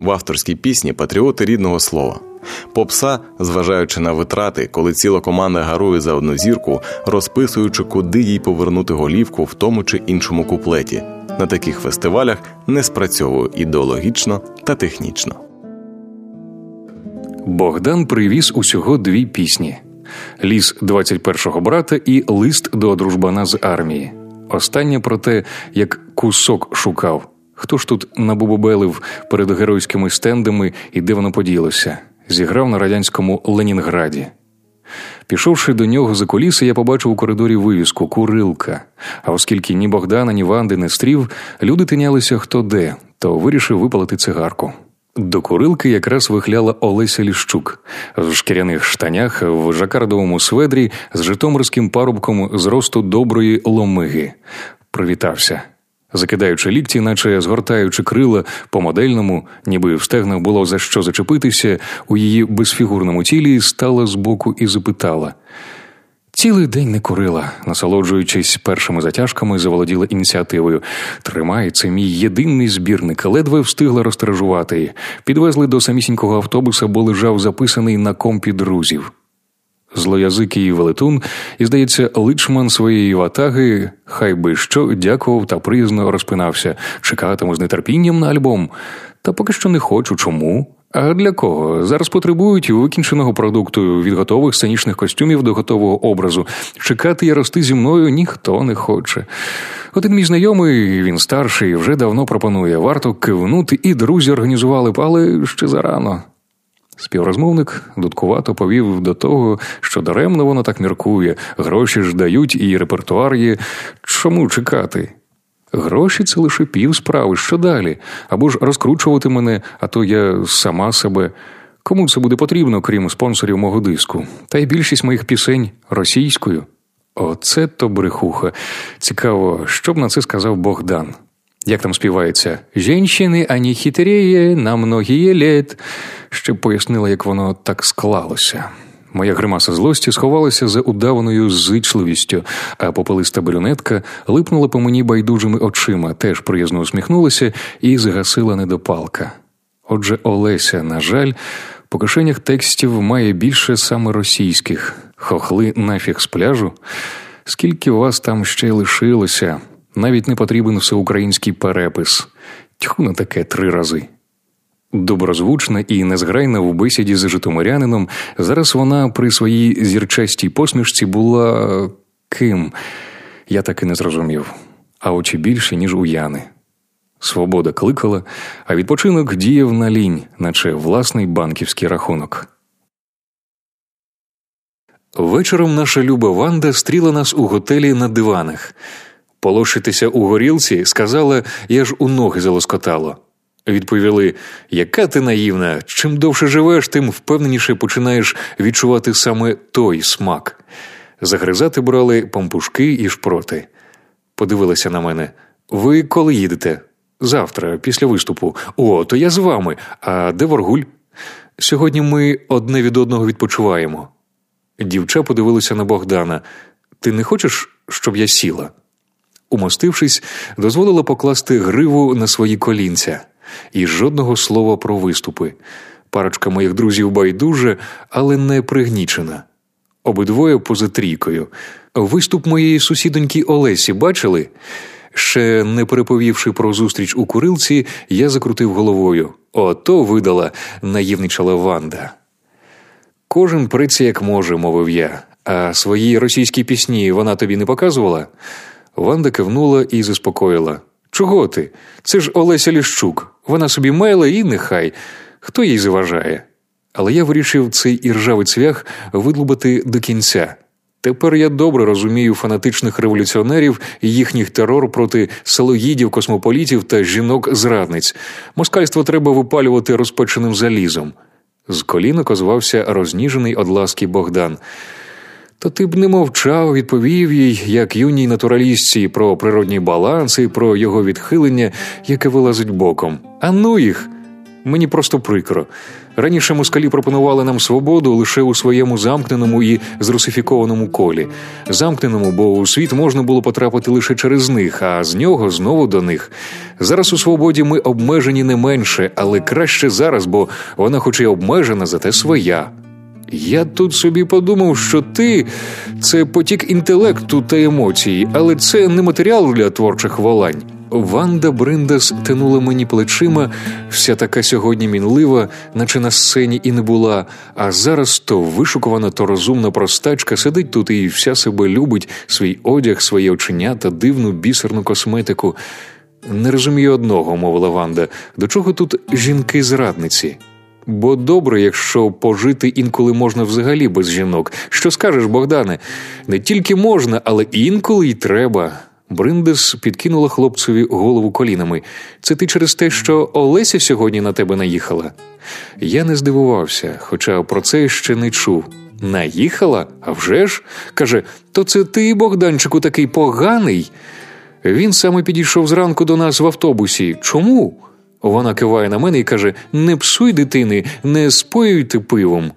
В авторській пісні патріоти рідного слова. Попса, зважаючи на витрати, коли ціла команда гарує за одну зірку, розписуючи, куди їй повернути голівку в тому чи іншому куплеті. На таких фестивалях не спрацьовує ідеологічно та технічно. Богдан привіз усього дві пісні: Ліс 21-го брата і Лист до дружбана з армії. Останнє про те, як кусок шукав. Хто ж тут набубобелив перед геройськими стендами і де воно поділося? Зіграв на радянському Ленінграді. Пішовши до нього за коліси, я побачив у коридорі вивіску Курилка. А оскільки ні Богдана, ні Ванди не стрів, люди тинялися хто де, то вирішив випалити цигарку. До курилки якраз вихляла Олеся Ліщук в шкіряних штанях, в жакардовому сведрі з житомирським парубком з росту доброї ломиги. Привітався. Закидаючи лікті, наче згортаючи крила по модельному, ніби в стегнах було за що зачепитися, у її безфігурному тілі стала збоку і запитала. Цілий день не курила, насолоджуючись першими затяжками, заволоділа ініціативою. Тримай, це мій єдиний збірник, ледве встигла розтражувати. Підвезли до самісінького автобуса, бо лежав записаний на компі друзів. Злоязикий велетун, і, здається, личман своєї ватаги, хай би що, дякував та приязно розпинався, чекатиму з нетерпінням на альбом. Та поки що не хочу. Чому? А для кого? Зараз потребують викінченого продукту від готових сценічних костюмів до готового образу. Чекати і рости зі мною ніхто не хоче. Один мій знайомий, він старший, вже давно пропонує. Варто кивнути, і друзі організували, але ще зарано. Співрозмовник дудкувато повів до того, що даремно воно так міркує, гроші ж дають і репертуар є. Чому чекати? Гроші це лише пів справи, що далі? Або ж розкручувати мене, а то я сама себе. Кому це буде потрібно, крім спонсорів мого диску? Та й більшість моїх пісень російською. Оце то брехуха. Цікаво, що б на це сказав Богдан. Як там співається «Женщини, ані хитріє на многіє літ», щоб пояснила, як воно так склалося. Моя гримаса злості сховалася за удаваною зичливістю, а попелиста брюнетка липнула по мені байдужими очима, теж приязно усміхнулася і згасила недопалка. Отже, Олеся, на жаль, по кишенях текстів має більше саме російських хохли нафіг з пляжу. Скільки вас там ще лишилося? Навіть не потрібен всеукраїнський перепис. Тьху на таке три рази. Доброзвучна і незграйна в бесіді з Житомирянином, зараз вона при своїй зірчастій посмішці була ким? Я так і не зрозумів, а очі більше, ніж у Яни. Свобода кликала, а відпочинок діяв на лінь, наче власний банківський рахунок. Вечором наша люба Ванда стріла нас у готелі на диванах. Полошитися у горілці сказала, я ж у ноги залоскотало. Відповіли, яка ти наївна, чим довше живеш, тим впевненіше починаєш відчувати саме той смак. Загризати брали пампушки і шпроти. Подивилися на мене. Ви коли їдете? Завтра, після виступу. О, то я з вами. А де Воргуль? Сьогодні ми одне від одного відпочиваємо. Дівча подивилася на Богдана. Ти не хочеш, щоб я сіла? Умостившись, дозволила покласти гриву на свої колінця і жодного слова про виступи. Парочка моїх друзів байдуже, але не пригнічена. Обидвоє поза трійкою. Виступ моєї сусідоньки Олесі бачили? Ще не переповівши про зустріч у курилці, я закрутив головою. Ото видала наївничала Ванда. Кожен приться як може, мовив я. А свої російські пісні вона тобі не показувала? Ванда кивнула і заспокоїла. Чого ти? Це ж Олеся Ліщук. Вона собі мела і нехай. Хто їй заважає? Але я вирішив цей іржавий цвях видлубати до кінця. Тепер я добре розумію фанатичних революціонерів і їхніх терор проти салоїдів, космополітів та жінок-зрадниць. Москальство треба випалювати розпеченим залізом. З колінок озвався розніжений од ласки Богдан. То ти б не мовчав, відповів їй, як юній натуралістці, про природній баланс і про його відхилення, яке вилазить боком. А ну їх! Мені просто прикро. Раніше москалі пропонували нам свободу лише у своєму замкненому і зрусифікованому колі. Замкненому, бо у світ можна було потрапити лише через них, а з нього знову до них. Зараз у свободі ми обмежені не менше, але краще зараз, бо вона, хоч і обмежена, зате своя. Я тут собі подумав, що ти це потік інтелекту та емоцій, але це не матеріал для творчих волань. Ванда Бриндас тянула мені плечима, вся така сьогодні мінлива, наче на сцені і не була. А зараз то вишукувана, то розумна простачка сидить тут і вся себе любить, свій одяг, свої оченята, дивну бісерну косметику. Не розумію одного, мовила Ванда. До чого тут жінки-зрадниці? Бо добре, якщо пожити інколи можна взагалі без жінок. Що скажеш, Богдане? Не тільки можна, але інколи й треба. Бриндес підкинула хлопцеві голову колінами. Це ти через те, що Олеся сьогодні на тебе наїхала? Я не здивувався, хоча про це ще не чув. Наїхала? А вже ж? Каже, то це ти, Богданчику, такий поганий. Він саме підійшов зранку до нас в автобусі. Чому? Вона киває на мене і каже: Не псуй дитини, не споюйте пивом.